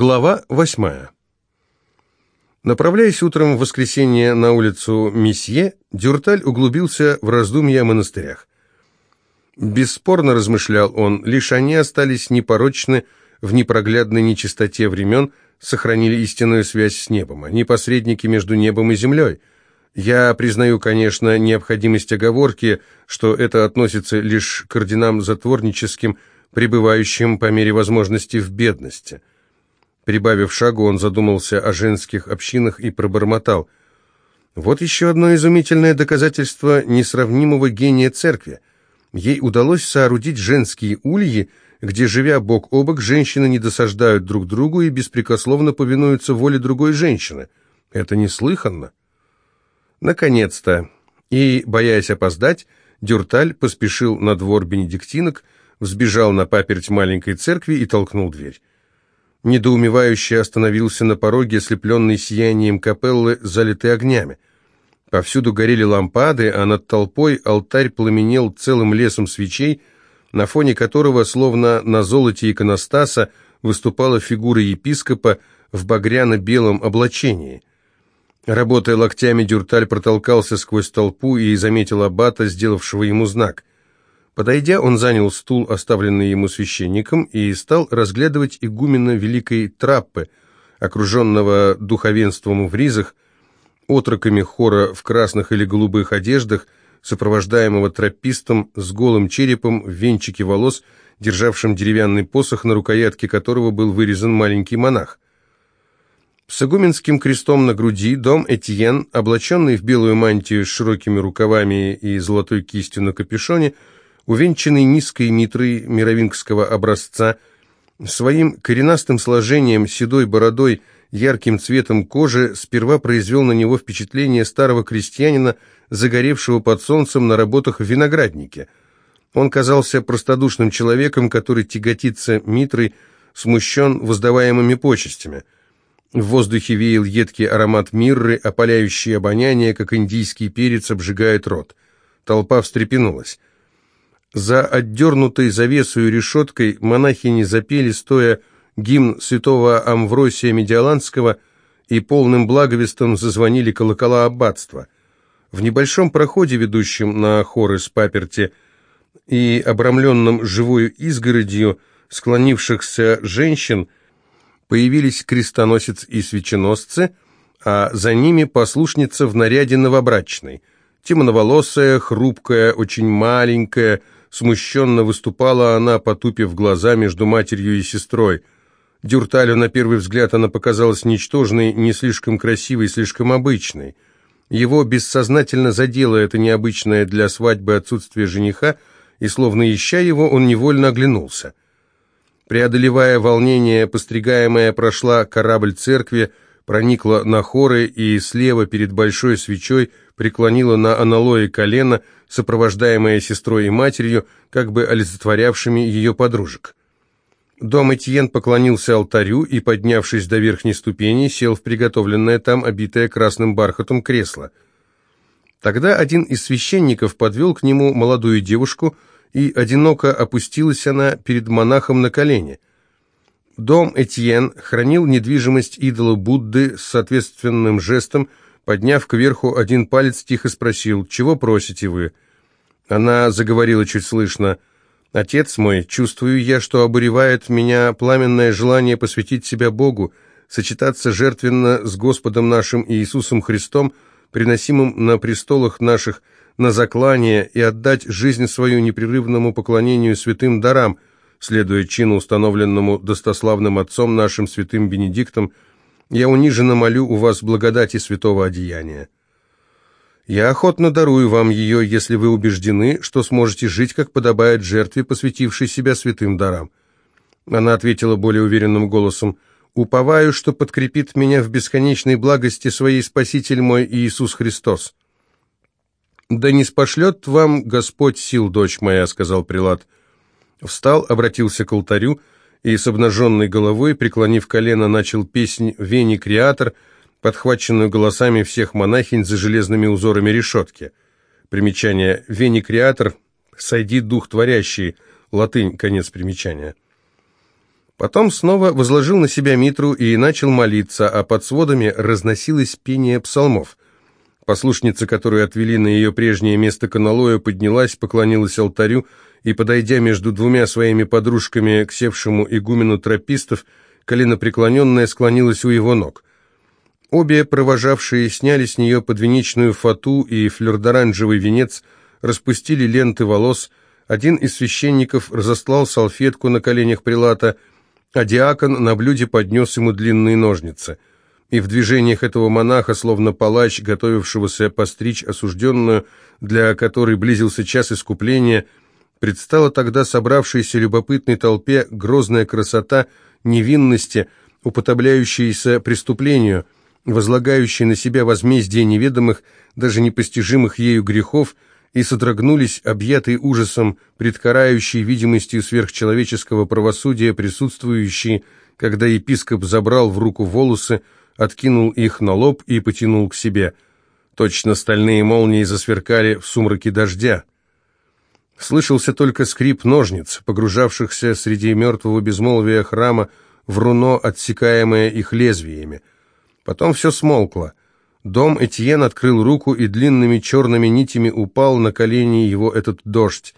Глава восьмая. Направляясь утром в воскресенье на улицу Месье, Дюрталь углубился в раздумья о монастырях. Бесспорно, размышлял он, лишь они остались непорочны в непроглядной нечистоте времен, сохранили истинную связь с небом. Они посредники между небом и землей. Я признаю, конечно, необходимость оговорки, что это относится лишь к орденам затворническим, пребывающим по мере возможности в бедности – Прибавив шагу, он задумался о женских общинах и пробормотал. Вот еще одно изумительное доказательство несравнимого гения церкви. Ей удалось соорудить женские ульи, где, живя бок о бок, женщины не досаждают друг другу и беспрекословно повинуются воле другой женщины. Это неслыханно. Наконец-то. И, боясь опоздать, Дюрталь поспешил на двор бенедиктинок, взбежал на паперть маленькой церкви и толкнул дверь недоумевающе остановился на пороге, ослепленный сиянием капеллы, залитый огнями. Повсюду горели лампады, а над толпой алтарь пламенел целым лесом свечей, на фоне которого, словно на золоте иконостаса, выступала фигура епископа в багряно-белом облачении. Работая локтями, Дюрталь протолкался сквозь толпу и заметил аббата, сделавшего ему знак. Подойдя, он занял стул, оставленный ему священником, и стал разглядывать игумена Великой Траппы, окруженного духовенством в ризах, отроками хора в красных или голубых одеждах, сопровождаемого тропистом с голым черепом в венчике волос, державшим деревянный посох, на рукоятке которого был вырезан маленький монах. С игуменским крестом на груди дом Этьен, облаченный в белую мантию с широкими рукавами и золотой кистью на капюшоне, увенчанный низкой митрой мировингского образца, своим коренастым сложением, седой бородой, ярким цветом кожи, сперва произвел на него впечатление старого крестьянина, загоревшего под солнцем на работах в винограднике. Он казался простодушным человеком, который тяготится митрой, смущен воздаваемыми почестями. В воздухе веял едкий аромат мирры, опаляющий обоняние, как индийский перец обжигает рот. Толпа встрепенулась. За отдернутой завесою решеткой монахини запели, стоя гимн святого Амвросия Медиаланского, и полным благовестом зазвонили колокола аббатства. В небольшом проходе, ведущем на хоры с паперти, и обрамленном живую изгородью склонившихся женщин, появились крестоносец и свеченосцы, а за ними послушница в наряде новобрачной, темноволосая, хрупкая, очень маленькая, Смущенно выступала она, потупив глаза между матерью и сестрой. Дюрталю на первый взгляд она показалась ничтожной, не слишком красивой, слишком обычной. Его бессознательно задело это необычное для свадьбы отсутствие жениха, и, словно ища его, он невольно оглянулся. Преодолевая волнение, постригаемая прошла корабль церкви, проникла на хоры и слева перед большой свечой преклонила на аналое колено, сопровождаемая сестрой и матерью, как бы олицетворявшими ее подружек. Дом Этьен поклонился алтарю и, поднявшись до верхней ступени, сел в приготовленное там, обитое красным бархатом, кресло. Тогда один из священников подвел к нему молодую девушку, и одиноко опустилась она перед монахом на колени. Дом Этьен хранил недвижимость идола Будды с соответственным жестом, Подняв кверху один палец, тихо спросил, «Чего просите вы?» Она заговорила чуть слышно, «Отец мой, чувствую я, что обуревает меня пламенное желание посвятить себя Богу, сочетаться жертвенно с Господом нашим Иисусом Христом, приносимым на престолах наших на заклание и отдать жизнь свою непрерывному поклонению святым дарам, следуя чину, установленному достославным отцом нашим святым Бенедиктом, я униженно молю у вас благодати святого одеяния. Я охотно дарую вам ее, если вы убеждены, что сможете жить, как подобает жертве, посвятившей себя святым дарам». Она ответила более уверенным голосом, «Уповаю, что подкрепит меня в бесконечной благости своей Спаситель мой Иисус Христос». «Да не спошлет вам Господь сил, дочь моя», — сказал прилад. Встал, обратился к алтарю, — и с обнаженной головой, преклонив колено, начал песнь «Вени Креатор», подхваченную голосами всех монахинь за железными узорами решетки. Примечание «Вени Креатор», «Сойди дух творящий», латынь, конец примечания. Потом снова возложил на себя митру и начал молиться, а под сводами разносилось пение псалмов. Послушница, которую отвели на ее прежнее место каналоя, поднялась, поклонилась алтарю и, подойдя между двумя своими подружками к севшему игумену тропистов, коленопреклоненная склонилась у его ног. Обе провожавшие сняли с нее подвенечную фату и флёрдоранжевый венец, распустили ленты волос, один из священников разослал салфетку на коленях прилата, а диакон на блюде поднес ему длинные ножницы. И в движениях этого монаха, словно палач, готовившегося постричь осужденную, для которой близился час искупления, предстала тогда собравшейся любопытной толпе грозная красота невинности, уподобляющаяся преступлению – возлагающий на себя возмездие неведомых, даже непостижимых ею грехов, и содрогнулись, объятые ужасом, предкарающие видимостью сверхчеловеческого правосудия присутствующие, когда епископ забрал в руку волосы, откинул их на лоб и потянул к себе. Точно стальные молнии засверкали в сумраке дождя. Слышался только скрип ножниц, погружавшихся среди мертвого безмолвия храма в руно, отсекаемое их лезвиями. Потом все смолкло. Дом Этьен открыл руку, и длинными черными нитями упал на колени его этот дождь.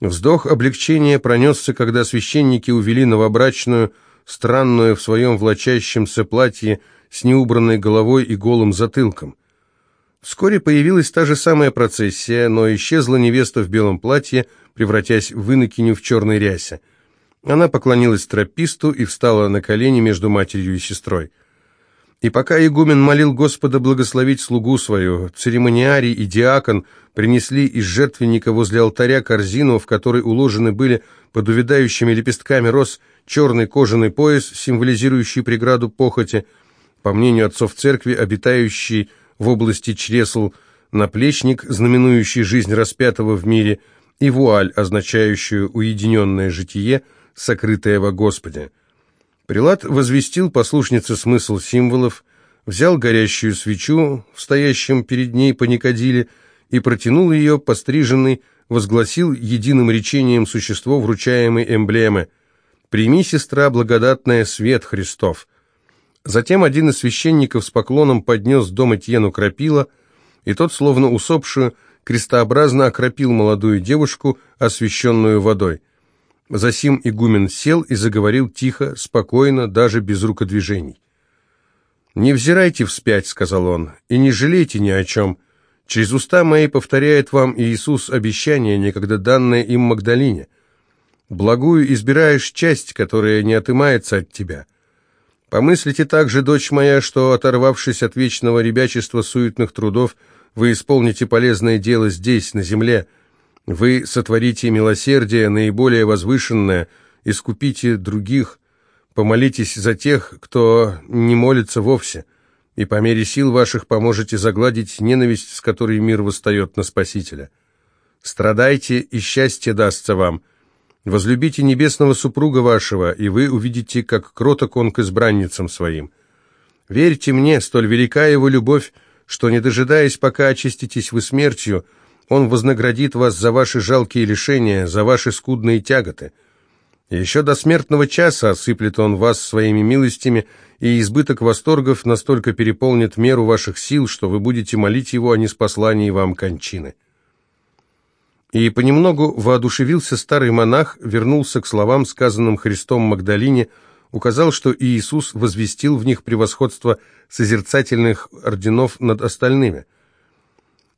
Вздох облегчения пронесся, когда священники увели новобрачную, странную в своем влачащемся платье, с неубранной головой и голым затылком. Вскоре появилась та же самая процессия, но исчезла невеста в белом платье, превратясь в инокиню в черной рясе. Она поклонилась трописту и встала на колени между матерью и сестрой. И пока игумен молил Господа благословить слугу свою, церемониарий и диакон принесли из жертвенника возле алтаря корзину, в которой уложены были под увядающими лепестками роз черный кожаный пояс, символизирующий преграду похоти, по мнению отцов церкви, обитающий в области чресл, наплечник, знаменующий жизнь распятого в мире, и вуаль, означающую уединенное житие, сокрытое во Господе. Прилад возвестил послушнице смысл символов, взял горящую свечу в стоящем перед ней паникадиле и протянул ее постриженный, возгласил единым речением существо вручаемой эмблемы «Прими, сестра, благодатная, свет Христов». Затем один из священников с поклоном поднес дом Этьену крапила, и тот, словно усопшую, крестообразно окропил молодую девушку, освященную водой. Засим игумен сел и заговорил тихо, спокойно, даже без рукодвижений. «Не взирайте вспять», — сказал он, — «и не жалейте ни о чем. Через уста мои повторяет вам Иисус обещание, некогда данное им Магдалине. Благую избираешь часть, которая не отымается от тебя. Помыслите также, дочь моя, что, оторвавшись от вечного ребячества суетных трудов, вы исполните полезное дело здесь, на земле, — вы сотворите милосердие наиболее возвышенное, искупите других, помолитесь за тех, кто не молится вовсе, и по мере сил ваших поможете загладить ненависть, с которой мир восстает на Спасителя. Страдайте, и счастье дастся вам. Возлюбите небесного супруга вашего, и вы увидите, как кроток он к избранницам своим. Верьте мне, столь велика его любовь, что, не дожидаясь, пока очиститесь вы смертью, он вознаградит вас за ваши жалкие лишения, за ваши скудные тяготы. еще до смертного часа осыплет он вас своими милостями, и избыток восторгов настолько переполнит меру ваших сил, что вы будете молить его о неспослании вам кончины». И понемногу воодушевился старый монах, вернулся к словам, сказанным Христом Магдалине, указал, что Иисус возвестил в них превосходство созерцательных орденов над остальными –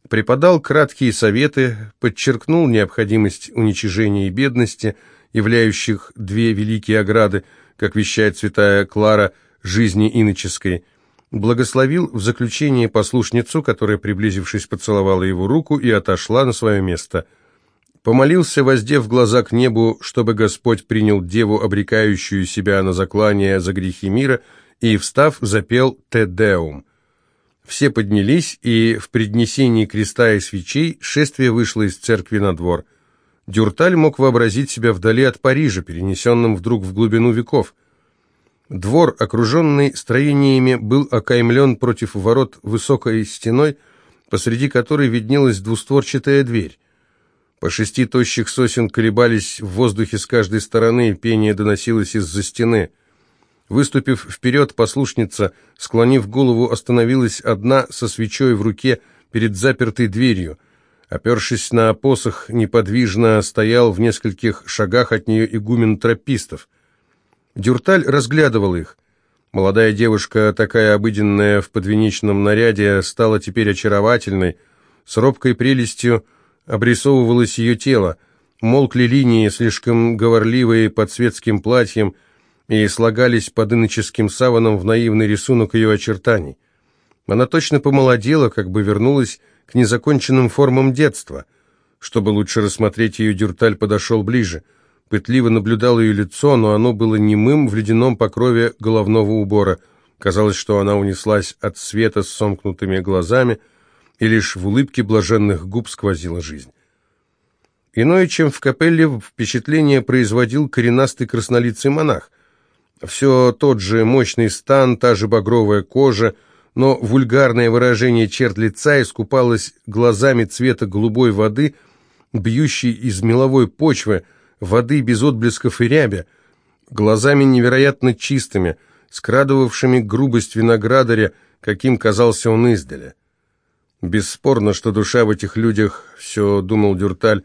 преподал краткие советы, подчеркнул необходимость уничижения бедности, являющих две великие ограды, как вещает святая Клара, жизни иноческой, благословил в заключении послушницу, которая, приблизившись, поцеловала его руку и отошла на свое место. Помолился, воздев глаза к небу, чтобы Господь принял деву, обрекающую себя на заклание за грехи мира, и, встав, запел «Те Деум». Все поднялись, и в преднесении креста и свечей шествие вышло из церкви на двор. Дюрталь мог вообразить себя вдали от Парижа, перенесенным вдруг в глубину веков. Двор, окруженный строениями, был окаймлен против ворот высокой стеной, посреди которой виднелась двустворчатая дверь. По шести тощих сосен колебались в воздухе с каждой стороны, пение доносилось из-за стены. Выступив вперед, послушница, склонив голову, остановилась одна со свечой в руке перед запертой дверью. Опершись на посох, неподвижно стоял в нескольких шагах от нее игумен тропистов. Дюрталь разглядывал их. Молодая девушка, такая обыденная в подвенечном наряде, стала теперь очаровательной. С робкой прелестью обрисовывалось ее тело. Молкли линии, слишком говорливые под светским платьем, и слагались под иноческим саваном в наивный рисунок ее очертаний. Она точно помолодела, как бы вернулась к незаконченным формам детства. Чтобы лучше рассмотреть ее, Дюрталь подошел ближе. Пытливо наблюдал ее лицо, но оно было немым в ледяном покрове головного убора. Казалось, что она унеслась от света с сомкнутыми глазами, и лишь в улыбке блаженных губ сквозила жизнь. Иное, чем в капелле, впечатление производил коренастый краснолицый монах. Все тот же мощный стан, та же багровая кожа, но вульгарное выражение черт лица искупалось глазами цвета голубой воды, бьющей из меловой почвы, воды без отблесков и рябя, глазами невероятно чистыми, скрадывавшими грубость виноградаря, каким казался он издаля. Бесспорно, что душа в этих людях, все думал Дюрталь,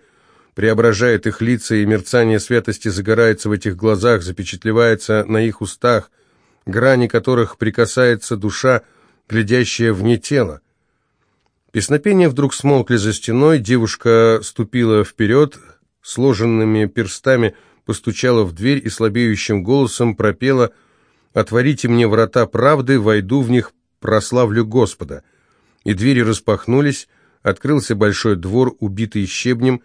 преображает их лица, и мерцание святости загорается в этих глазах, запечатлевается на их устах, грани которых прикасается душа, глядящая вне тела. Песнопения вдруг смолкли за стеной, девушка ступила вперед, сложенными перстами постучала в дверь и слабеющим голосом пропела «Отворите мне врата правды, войду в них, прославлю Господа». И двери распахнулись, открылся большой двор, убитый щебнем,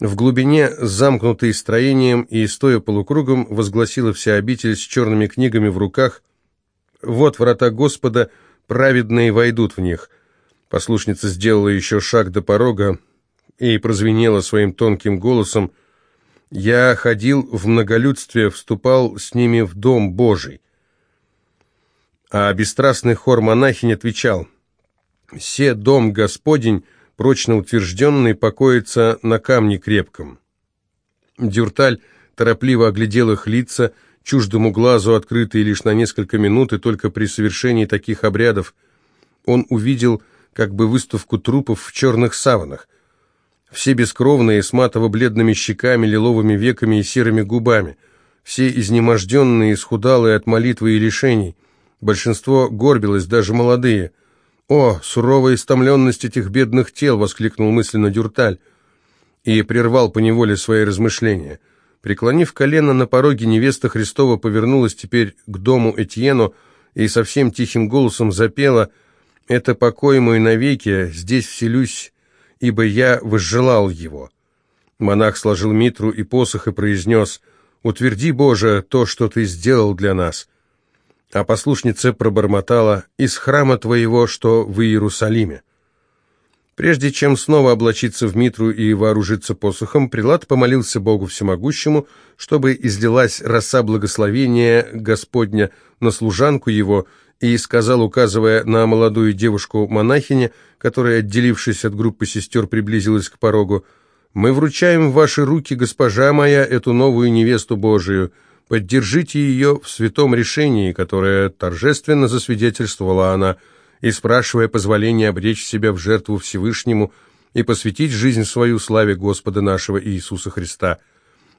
в глубине, замкнутый строением и, стоя полукругом, возгласила вся обитель с черными книгами в руках «Вот врата Господа, праведные войдут в них». Послушница сделала еще шаг до порога и прозвенела своим тонким голосом «Я ходил в многолюдстве, вступал с ними в дом Божий». А бесстрастный хор монахинь отвечал «Се дом Господень, прочно утвержденный, покоится на камне крепком». Дюрталь торопливо оглядел их лица, чуждому глазу открытые лишь на несколько минут, и только при совершении таких обрядов он увидел как бы выставку трупов в черных саванах. Все бескровные, с матово-бледными щеками, лиловыми веками и серыми губами. Все изнеможденные, исхудалые от молитвы и лишений. Большинство горбилось, даже молодые. «О, суровая истомленность этих бедных тел!» — воскликнул мысленно Дюрталь и прервал поневоле свои размышления. Преклонив колено на пороге, невеста Христова повернулась теперь к дому Этьену и совсем тихим голосом запела — это покой мой навеки, здесь вселюсь, ибо я возжелал его». Монах сложил митру и посох и произнес, «Утверди, Боже, то, что ты сделал для нас». А послушница пробормотала, «Из храма твоего, что в Иерусалиме». Прежде чем снова облачиться в митру и вооружиться посохом, прилад помолился Богу Всемогущему, чтобы излилась роса благословения Господня на служанку его и сказал, указывая на молодую девушку-монахине, которая, отделившись от группы сестер, приблизилась к порогу, «Мы вручаем в ваши руки, госпожа моя, эту новую невесту Божию. Поддержите ее в святом решении, которое торжественно засвидетельствовала она, и спрашивая позволения обречь себя в жертву Всевышнему и посвятить жизнь свою славе Господа нашего Иисуса Христа».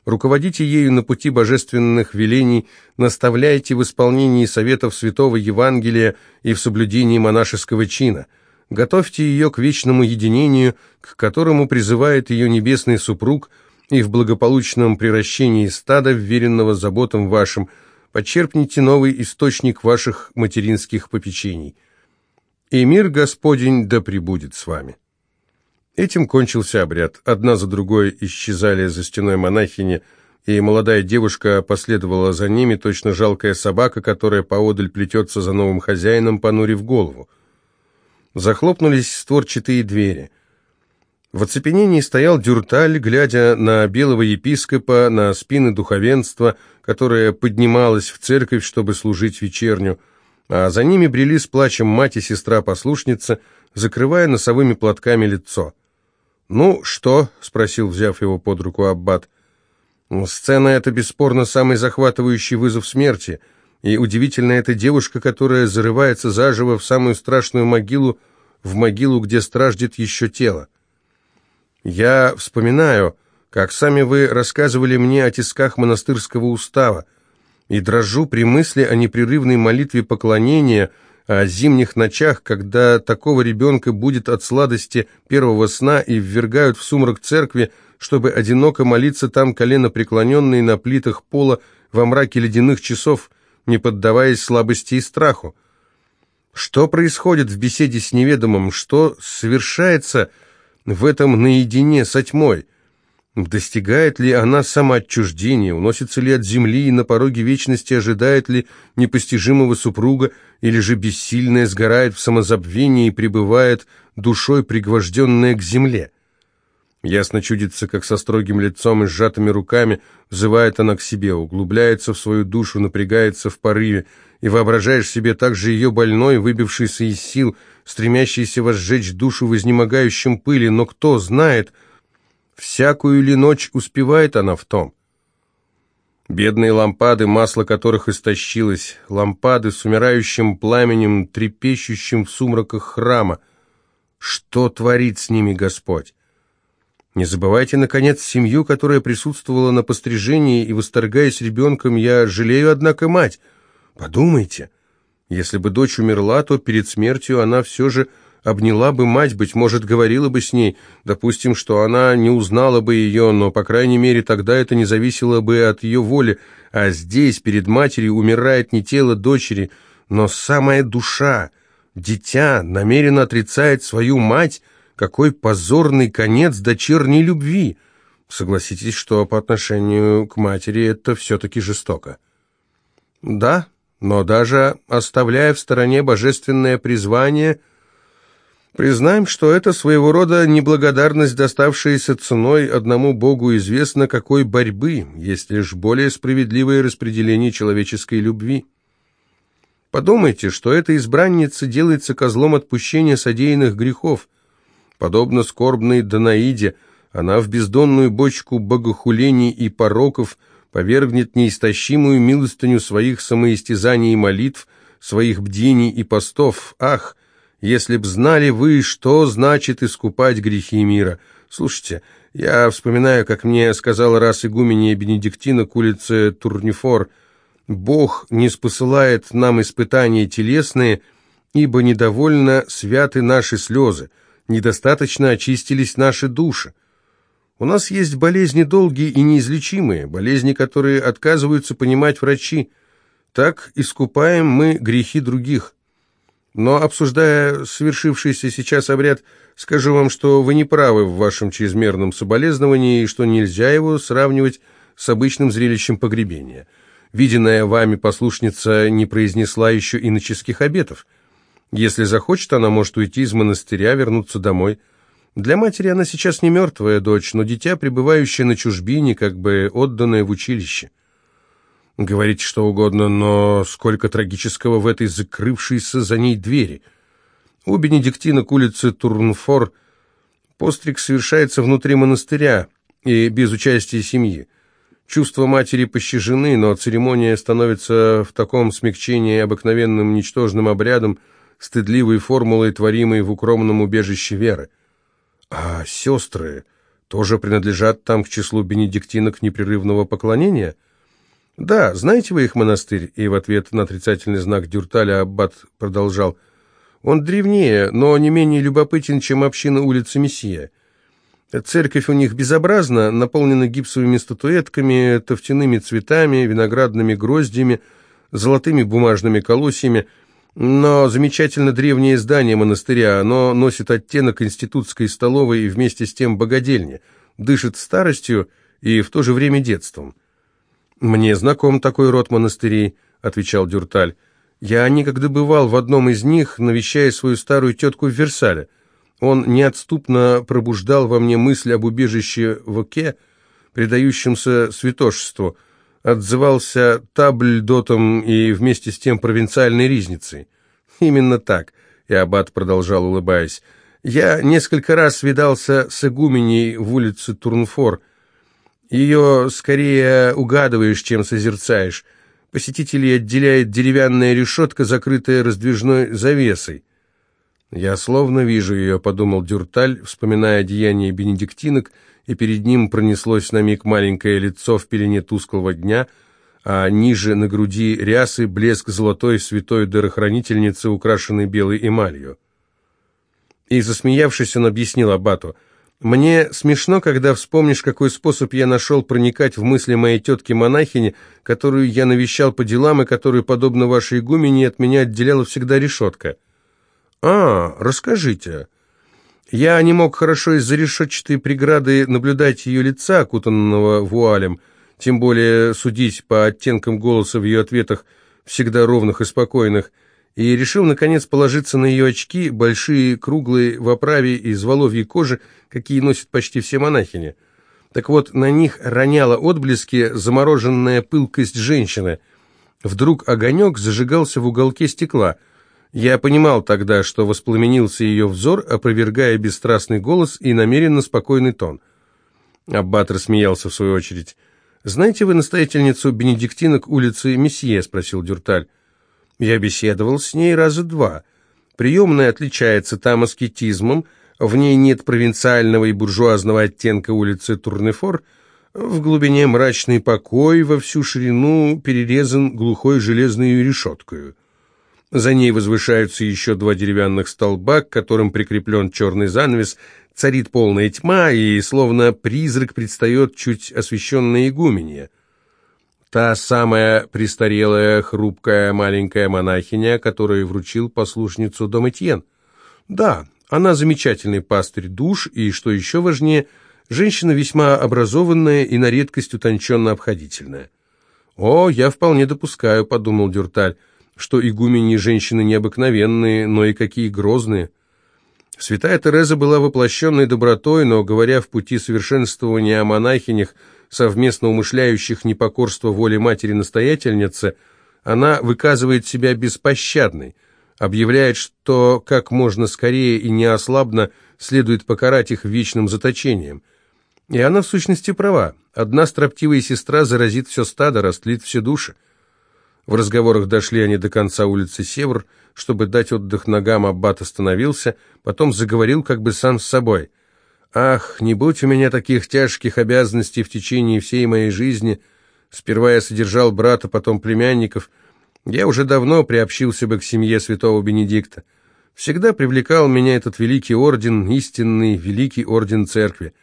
Руководите ею на пути божественных велений, наставляйте в исполнении советов Святого Евангелия и в соблюдении монашеского чина. Готовьте ее к вечному единению, к которому призывает ее небесный супруг, и в благополучном превращении стада, вверенного заботам вашим, почерпните новый источник ваших материнских попечений. И мир Господень да пребудет с вами. Этим кончился обряд. Одна за другой исчезали за стеной монахини, и молодая девушка последовала за ними, точно жалкая собака, которая поодаль плетется за новым хозяином, понурив голову. Захлопнулись створчатые двери. В оцепенении стоял Дюрталь, глядя на белого епископа, на спины духовенства, которое поднималось в церковь, чтобы служить вечерню, а за ними брели с плачем мать и сестра-послушница, закрывая носовыми платками лицо. «Ну, что?» — спросил, взяв его под руку Аббат. «Сцена — это бесспорно самый захватывающий вызов смерти, и удивительно эта девушка, которая зарывается заживо в самую страшную могилу, в могилу, где страждет еще тело. Я вспоминаю, как сами вы рассказывали мне о тисках монастырского устава, и дрожу при мысли о непрерывной молитве поклонения, о зимних ночах, когда такого ребенка будет от сладости первого сна и ввергают в сумрак церкви, чтобы одиноко молиться там колено преклоненные на плитах пола во мраке ледяных часов, не поддаваясь слабости и страху. Что происходит в беседе с неведомым, что совершается в этом наедине со тьмой? Достигает ли она самоотчуждения, уносится ли от земли и на пороге вечности ожидает ли непостижимого супруга, или же бессильная сгорает в самозабвении и пребывает душой, пригвожденная к земле? Ясно чудится, как со строгим лицом и сжатыми руками взывает она к себе, углубляется в свою душу, напрягается в порыве, и воображаешь себе также ее больной, выбившийся из сил, стремящийся возжечь душу в изнемогающем пыли, но кто знает, всякую ли ночь успевает она в том? Бедные лампады, масло которых истощилось, лампады с умирающим пламенем, трепещущим в сумраках храма. Что творит с ними Господь? Не забывайте, наконец, семью, которая присутствовала на пострижении, и, восторгаясь ребенком, я жалею, однако, мать. Подумайте, если бы дочь умерла, то перед смертью она все же обняла бы мать, быть может, говорила бы с ней. Допустим, что она не узнала бы ее, но, по крайней мере, тогда это не зависело бы от ее воли. А здесь, перед матерью, умирает не тело дочери, но самая душа. Дитя намеренно отрицает свою мать. Какой позорный конец дочерней любви! Согласитесь, что по отношению к матери это все-таки жестоко. Да, но даже оставляя в стороне божественное призвание, признаем, что это своего рода неблагодарность, доставшаяся ценой одному Богу известно какой борьбы, есть лишь более справедливое распределение человеческой любви. Подумайте, что эта избранница делается козлом отпущения содеянных грехов. Подобно скорбной Данаиде, она в бездонную бочку богохулений и пороков – повергнет неистощимую милостыню своих самоистязаний и молитв, своих бдений и постов. Ах, если б знали вы, что значит искупать грехи мира! Слушайте, я вспоминаю, как мне сказала раз игуменья Бенедиктина к улице Турнифор, «Бог не спосылает нам испытания телесные, ибо недовольно святы наши слезы, недостаточно очистились наши души. У нас есть болезни долгие и неизлечимые, болезни, которые отказываются понимать врачи. Так искупаем мы грехи других. Но, обсуждая совершившийся сейчас обряд, скажу вам, что вы не правы в вашем чрезмерном соболезновании и что нельзя его сравнивать с обычным зрелищем погребения. Виденная вами послушница не произнесла еще иноческих обетов. Если захочет, она может уйти из монастыря, вернуться домой – для матери она сейчас не мертвая дочь, но дитя, пребывающее на чужбине, как бы отданное в училище. Говорите что угодно, но сколько трагического в этой закрывшейся за ней двери. У Бенедиктина к улице Турнфор постриг совершается внутри монастыря и без участия семьи. Чувства матери пощажены, но церемония становится в таком смягчении обыкновенным ничтожным обрядом, стыдливой формулой, творимой в укромном убежище веры. А сестры тоже принадлежат там к числу бенедиктинок непрерывного поклонения? Да, знаете вы их монастырь? И в ответ на отрицательный знак Дюрталя Аббат продолжал. Он древнее, но не менее любопытен, чем община улицы Мессия. Церковь у них безобразна, наполнена гипсовыми статуэтками, тофтяными цветами, виноградными гроздями, золотыми бумажными колосьями – но замечательно древнее здание монастыря, оно носит оттенок институтской столовой и вместе с тем богадельни, дышит старостью и в то же время детством. «Мне знаком такой род монастырей», — отвечал Дюрталь. «Я некогда бывал в одном из них, навещая свою старую тетку в Версале. Он неотступно пробуждал во мне мысль об убежище в Оке, предающемся святошеству, — отзывался табльдотом и вместе с тем провинциальной ризницей. Именно так, и Аббат продолжал, улыбаясь. Я несколько раз видался с игуменей в улице Турнфор. Ее скорее угадываешь, чем созерцаешь. Посетителей отделяет деревянная решетка, закрытая раздвижной завесой. «Я словно вижу ее», — подумал Дюрталь, вспоминая деяния бенедиктинок, и перед ним пронеслось на миг маленькое лицо в пелене тусклого дня, а ниже на груди рясы блеск золотой святой дарохранительницы, украшенной белой эмалью. И, засмеявшись, он объяснил Аббату, «Мне смешно, когда вспомнишь, какой способ я нашел проникать в мысли моей тетки-монахини, которую я навещал по делам и которую, подобно вашей игумене, от меня отделяла всегда решетка». «А, расскажите». Я не мог хорошо из-за решетчатой преграды наблюдать ее лица, окутанного вуалем, тем более судить по оттенкам голоса в ее ответах, всегда ровных и спокойных, и решил, наконец, положиться на ее очки, большие, круглые, в оправе из воловьей кожи, какие носят почти все монахини. Так вот, на них роняла отблески замороженная пылкость женщины. Вдруг огонек зажигался в уголке стекла — я понимал тогда, что воспламенился ее взор, опровергая бесстрастный голос и намеренно спокойный тон. Аббат рассмеялся в свою очередь. «Знаете вы настоятельницу бенедиктинок улицы Месье?» — спросил Дюрталь. «Я беседовал с ней раза два. Приемная отличается там аскетизмом, в ней нет провинциального и буржуазного оттенка улицы Турнефор, в глубине мрачный покой, во всю ширину перерезан глухой железной решеткой». За ней возвышаются еще два деревянных столба, к которым прикреплен черный занавес, царит полная тьма, и словно призрак предстает чуть освещенная игуменья. Та самая престарелая, хрупкая маленькая монахиня, которой вручил послушницу Домэтьен. Да, она замечательный пастырь душ, и, что еще важнее, женщина весьма образованная и на редкость утонченно обходительная. «О, я вполне допускаю», — подумал Дюрталь, — что игумени женщины необыкновенные, но и какие грозные. Святая Тереза была воплощенной добротой, но, говоря в пути совершенствования о монахинях, совместно умышляющих непокорство воле матери-настоятельницы, она выказывает себя беспощадной, объявляет, что как можно скорее и неослабно следует покарать их вечным заточением. И она в сущности права. Одна строптивая сестра заразит все стадо, растлит все души. В разговорах дошли они до конца улицы Севр, чтобы дать отдых ногам, аббат остановился, потом заговорил как бы сам с собой. «Ах, не будь у меня таких тяжких обязанностей в течение всей моей жизни. Сперва я содержал брата, потом племянников. Я уже давно приобщился бы к семье святого Бенедикта. Всегда привлекал меня этот великий орден, истинный великий орден церкви.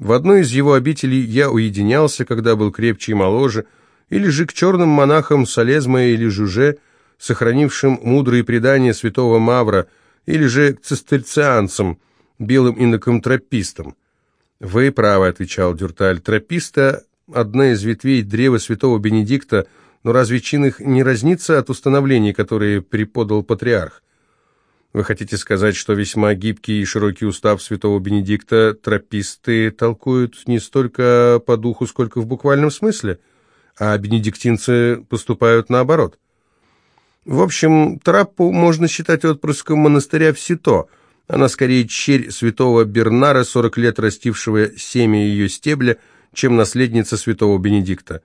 В одной из его обителей я уединялся, когда был крепче и моложе, — или же к черным монахам Солезма или Жуже, сохранившим мудрые предания святого Мавра, или же к цистерцианцам, белым инокам-тропистам. «Вы правы», — отвечал Дюрталь, — «трописта — одна из ветвей древа святого Бенедикта, но разве чин их не разнится от установлений, которые преподал патриарх? Вы хотите сказать, что весьма гибкий и широкий устав святого Бенедикта трописты толкуют не столько по духу, сколько в буквальном смысле?» А бенедиктинцы поступают наоборот. В общем, Траппу можно считать отпрыском монастыря в Сито. Она скорее черь святого Бернара, 40 лет растившего семя ее стебля, чем наследница святого Бенедикта.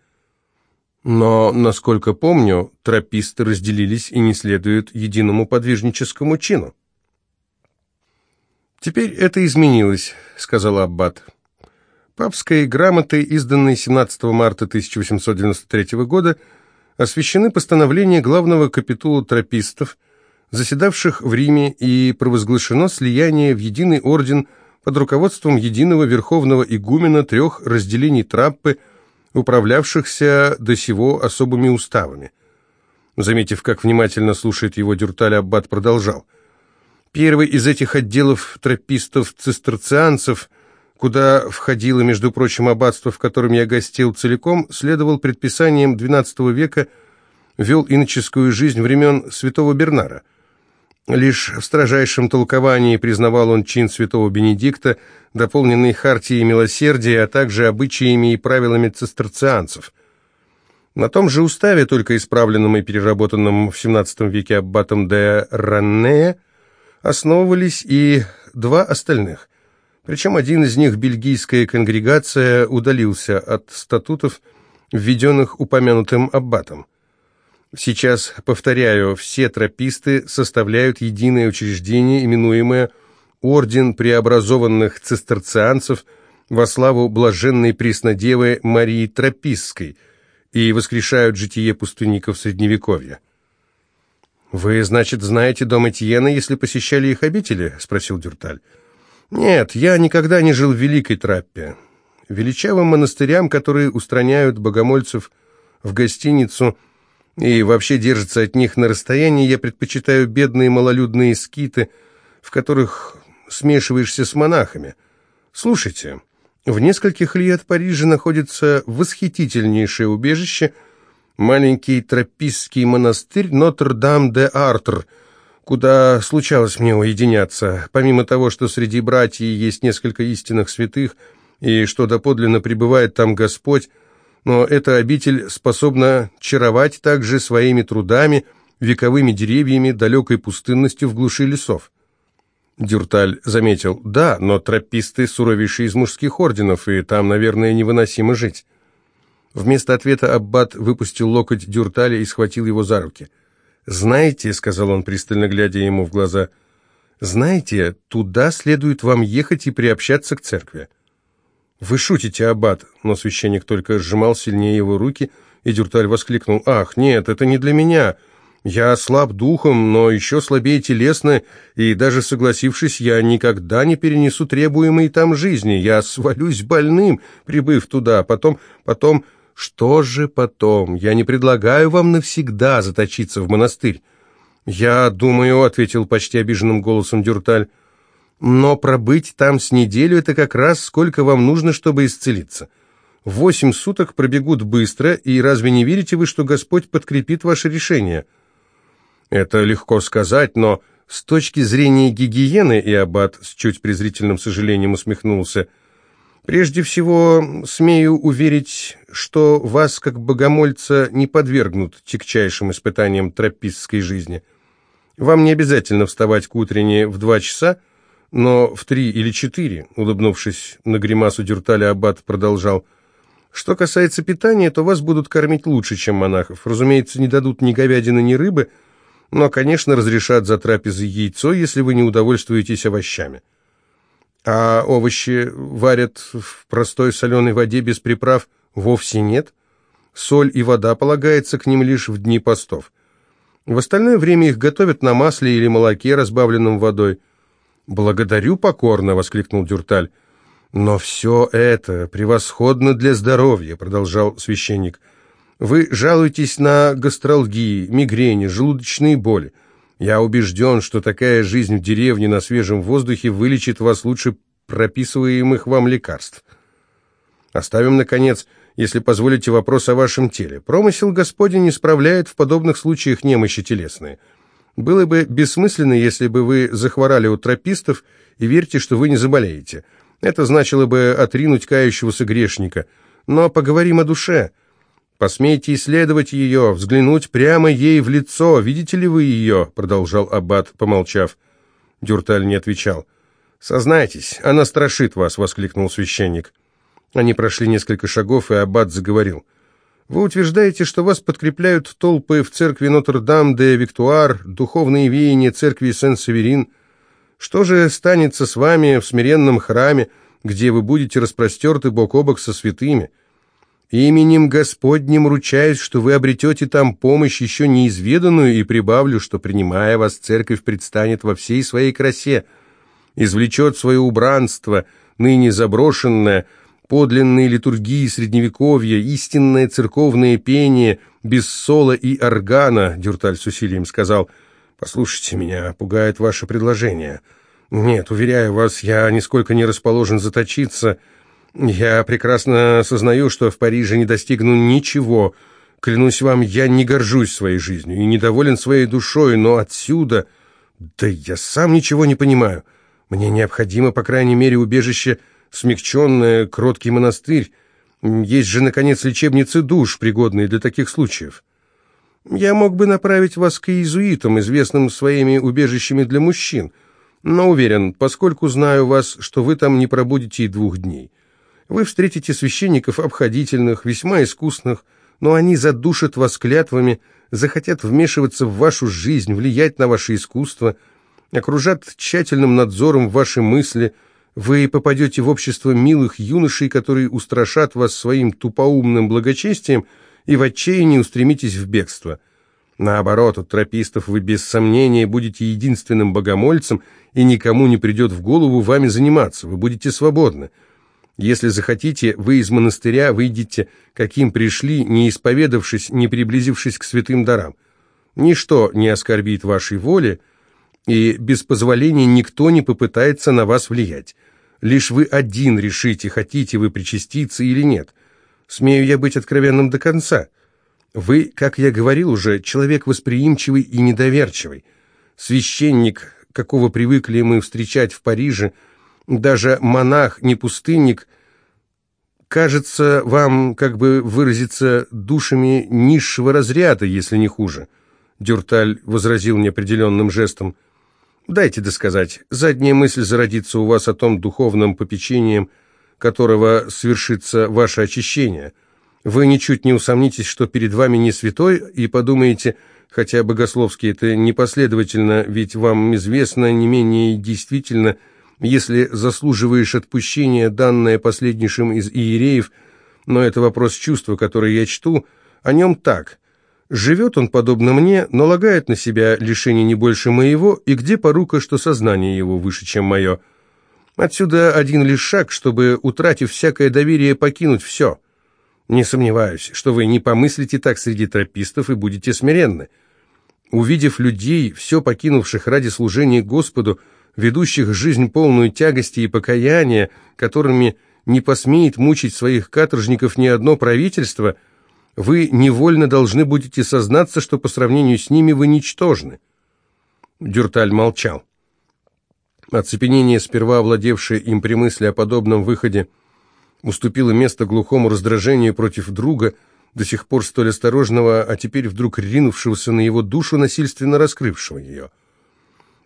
Но, насколько помню, трописты разделились и не следуют единому подвижническому чину. «Теперь это изменилось», — сказал Аббат. Папской грамотой, изданной 17 марта 1893 года, освящены постановления главного капитула тропистов, заседавших в Риме, и провозглашено слияние в единый орден под руководством единого верховного игумена трех разделений траппы, управлявшихся до сего особыми уставами. Заметив, как внимательно слушает его Дюрталь, Аббат продолжал. Первый из этих отделов тропистов-цистерцианцев – куда входило, между прочим, аббатство, в котором я гостил целиком, следовал предписаниям XII века, вел иноческую жизнь времен святого Бернара. Лишь в строжайшем толковании признавал он чин святого Бенедикта, дополненный хартией милосердия, а также обычаями и правилами цистерцианцев. На том же уставе, только исправленном и переработанном в XVII веке аббатом де Раннея, основывались и два остальных. Причем один из них, бельгийская конгрегация, удалился от статутов, введенных упомянутым аббатом. Сейчас, повторяю, все трописты составляют единое учреждение, именуемое Орден преобразованных цистерцианцев во славу блаженной преснодевы Марии Тропистской и воскрешают житие пустынников Средневековья. «Вы, значит, знаете дом Этьена, если посещали их обители?» — спросил Дюрталь. «Нет, я никогда не жил в Великой Траппе. Величавым монастырям, которые устраняют богомольцев в гостиницу и вообще держатся от них на расстоянии, я предпочитаю бедные малолюдные скиты, в которых смешиваешься с монахами. Слушайте, в нескольких ли от Парижа находится восхитительнейшее убежище — маленький тропистский монастырь Нотр-Дам-де-Артр, куда случалось мне уединяться, помимо того, что среди братьев есть несколько истинных святых, и что доподлинно пребывает там Господь, но эта обитель способна чаровать также своими трудами, вековыми деревьями, далекой пустынностью в глуши лесов. Дюрталь заметил, да, но трописты суровейшие из мужских орденов, и там, наверное, невыносимо жить. Вместо ответа Аббат выпустил локоть Дюрталя и схватил его за руки. «Знаете», — сказал он, пристально глядя ему в глаза, — «знаете, туда следует вам ехать и приобщаться к церкви». «Вы шутите, Аббат», но священник только сжимал сильнее его руки, и Дюрталь воскликнул, «Ах, нет, это не для меня. Я слаб духом, но еще слабее телесно, и даже согласившись, я никогда не перенесу требуемой там жизни. Я свалюсь больным, прибыв туда, потом, потом что же потом? Я не предлагаю вам навсегда заточиться в монастырь. Я думаю, — ответил почти обиженным голосом Дюрталь, — но пробыть там с неделю — это как раз сколько вам нужно, чтобы исцелиться. Восемь суток пробегут быстро, и разве не верите вы, что Господь подкрепит ваше решение? Это легко сказать, но с точки зрения гигиены, и Аббат с чуть презрительным сожалением усмехнулся — Прежде всего, смею уверить, что вас, как богомольца, не подвергнут тягчайшим испытаниям тропистской жизни. Вам не обязательно вставать к утренне в два часа, но в три или четыре, улыбнувшись на гримасу Дюрталя, Аббат продолжал. Что касается питания, то вас будут кормить лучше, чем монахов. Разумеется, не дадут ни говядины, ни рыбы, но, конечно, разрешат за трапезы яйцо, если вы не удовольствуетесь овощами. А овощи варят в простой соленой воде без приправ вовсе нет. Соль и вода полагается к ним лишь в дни постов. В остальное время их готовят на масле или молоке, разбавленном водой. «Благодарю покорно!» — воскликнул Дюрталь. «Но все это превосходно для здоровья», — продолжал священник. «Вы жалуетесь на гастралгии, мигрени, желудочные боли. Я убежден, что такая жизнь в деревне на свежем воздухе вылечит вас лучше прописываемых вам лекарств. Оставим, наконец, если позволите, вопрос о вашем теле. Промысел Господень не справляет в подобных случаях немощи телесные. Было бы бессмысленно, если бы вы захворали у тропистов, и верьте, что вы не заболеете. Это значило бы отринуть кающегося грешника. Но поговорим о душе. «Посмейте исследовать ее, взглянуть прямо ей в лицо. Видите ли вы ее?» — продолжал Аббат, помолчав. Дюрталь не отвечал. «Сознайтесь, она страшит вас!» — воскликнул священник. Они прошли несколько шагов, и Аббат заговорил. «Вы утверждаете, что вас подкрепляют толпы в церкви Нотр-Дам-де-Виктуар, духовные веяния церкви Сен-Северин. Что же станется с вами в смиренном храме, где вы будете распростерты бок о бок со святыми?» Именем Господним ручаюсь, что вы обретете там помощь еще неизведанную, и прибавлю, что, принимая вас, церковь предстанет во всей своей красе, извлечет свое убранство, ныне заброшенное, подлинные литургии Средневековья, истинное церковное пение, без сола и органа, Дюрталь с усилием сказал, «Послушайте меня, пугает ваше предложение. Нет, уверяю вас, я нисколько не расположен заточиться». Я прекрасно осознаю, что в Париже не достигну ничего. Клянусь вам, я не горжусь своей жизнью и недоволен своей душой, но отсюда... Да я сам ничего не понимаю. Мне необходимо, по крайней мере, убежище, смягченное, кроткий монастырь. Есть же, наконец, лечебницы душ, пригодные для таких случаев. Я мог бы направить вас к иезуитам, известным своими убежищами для мужчин. Но уверен, поскольку знаю вас, что вы там не пробудете и двух дней. Вы встретите священников обходительных, весьма искусных, но они задушат вас клятвами, захотят вмешиваться в вашу жизнь, влиять на ваше искусство, окружат тщательным надзором ваши мысли, вы попадете в общество милых юношей, которые устрашат вас своим тупоумным благочестием и в отчаянии устремитесь в бегство. Наоборот, от тропистов вы без сомнения будете единственным богомольцем, и никому не придет в голову вами заниматься, вы будете свободны. Если захотите, вы из монастыря выйдете, каким пришли, не исповедавшись, не приблизившись к святым дарам. Ничто не оскорбит вашей воли, и без позволения никто не попытается на вас влиять. Лишь вы один решите, хотите вы причаститься или нет. Смею я быть откровенным до конца. Вы, как я говорил уже, человек восприимчивый и недоверчивый. Священник, какого привыкли мы встречать в Париже, даже монах, не пустынник, кажется вам, как бы выразиться, душами низшего разряда, если не хуже. Дюрталь возразил неопределенным жестом. Дайте досказать. Задняя мысль зародится у вас о том духовном попечением, которого свершится ваше очищение. Вы ничуть не усомнитесь, что перед вами не святой, и подумаете, хотя богословски это непоследовательно, ведь вам известно не менее действительно, если заслуживаешь отпущения, данное последнейшим из иереев, но это вопрос чувства, который я чту, о нем так – Живет он, подобно мне, но лагает на себя лишение не больше моего, и где порука, что сознание его выше, чем мое. Отсюда один лишь шаг, чтобы, утратив всякое доверие, покинуть все. Не сомневаюсь, что вы не помыслите так среди тропистов и будете смиренны. Увидев людей, все покинувших ради служения Господу, ведущих жизнь полную тягости и покаяния, которыми не посмеет мучить своих каторжников ни одно правительство – вы невольно должны будете сознаться, что по сравнению с ними вы ничтожны. Дюрталь молчал. Оцепенение, сперва овладевшее им при мысли о подобном выходе, уступило место глухому раздражению против друга, до сих пор столь осторожного, а теперь вдруг ринувшегося на его душу, насильственно раскрывшего ее.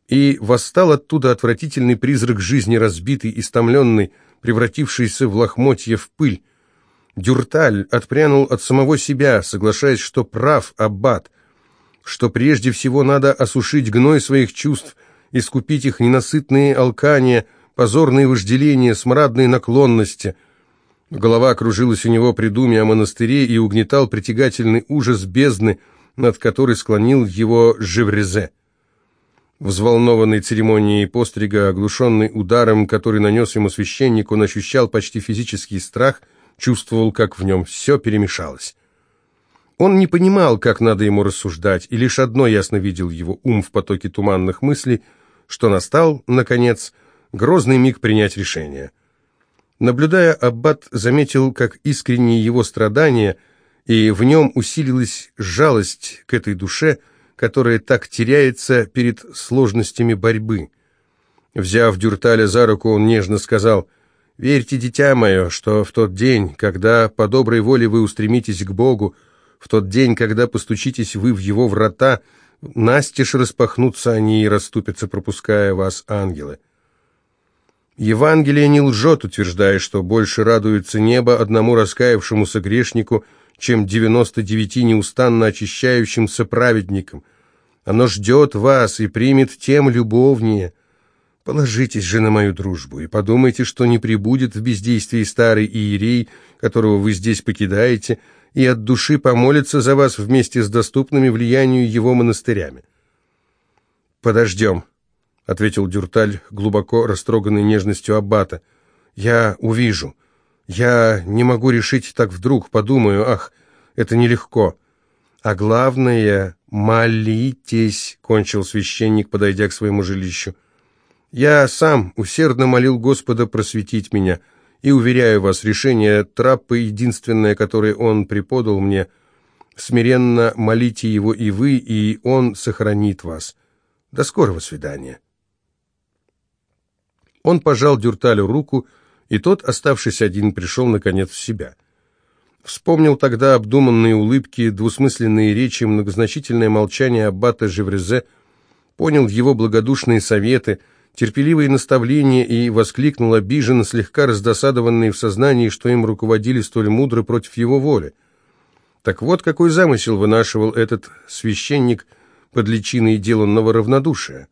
И восстал оттуда отвратительный призрак жизни, разбитый, истомленный, превратившийся в лохмотье в пыль, Дюрталь отпрянул от самого себя, соглашаясь, что прав аббат, что прежде всего надо осушить гной своих чувств, искупить их ненасытные алкания, позорные вожделения, смрадные наклонности. Голова кружилась у него при думе о монастыре и угнетал притягательный ужас бездны, над которой склонил его Живрезе. Взволнованный церемонией пострига, оглушенный ударом, который нанес ему священник, он ощущал почти физический страх – чувствовал, как в нем все перемешалось. Он не понимал, как надо ему рассуждать, и лишь одно ясно видел его ум в потоке туманных мыслей, что настал, наконец, грозный миг принять решение. Наблюдая, Аббат заметил, как искренние его страдания, и в нем усилилась жалость к этой душе, которая так теряется перед сложностями борьбы. Взяв Дюрталя за руку, он нежно сказал — Верьте, дитя мое, что в тот день, когда по доброй воле вы устремитесь к Богу, в тот день, когда постучитесь вы в Его врата, настежь распахнутся они и расступятся, пропуская вас ангелы. Евангелие не лжет, утверждая, что больше радуется небо одному раскаявшемуся грешнику, чем девяносто девяти неустанно очищающимся праведникам. Оно ждет вас и примет тем любовнее – Положитесь же на мою дружбу и подумайте, что не прибудет в бездействии старый иерей, которого вы здесь покидаете, и от души помолится за вас вместе с доступными влиянию его монастырями. «Подождем», — ответил Дюрталь, глубоко растроганный нежностью аббата. «Я увижу. Я не могу решить так вдруг, подумаю, ах, это нелегко. А главное, молитесь», — кончил священник, подойдя к своему жилищу. Я сам усердно молил Господа просветить меня, и, уверяю вас, решение Траппы, единственное, которое он преподал мне, смиренно молите его и вы, и он сохранит вас. До скорого свидания. Он пожал Дюрталю руку, и тот, оставшись один, пришел, наконец, в себя. Вспомнил тогда обдуманные улыбки, двусмысленные речи, многозначительное молчание аббата Живрезе, понял его благодушные советы — терпеливые наставления и воскликнул обиженно, слегка раздосадованный в сознании, что им руководили столь мудро против его воли. Так вот, какой замысел вынашивал этот священник под личиной деланного равнодушия.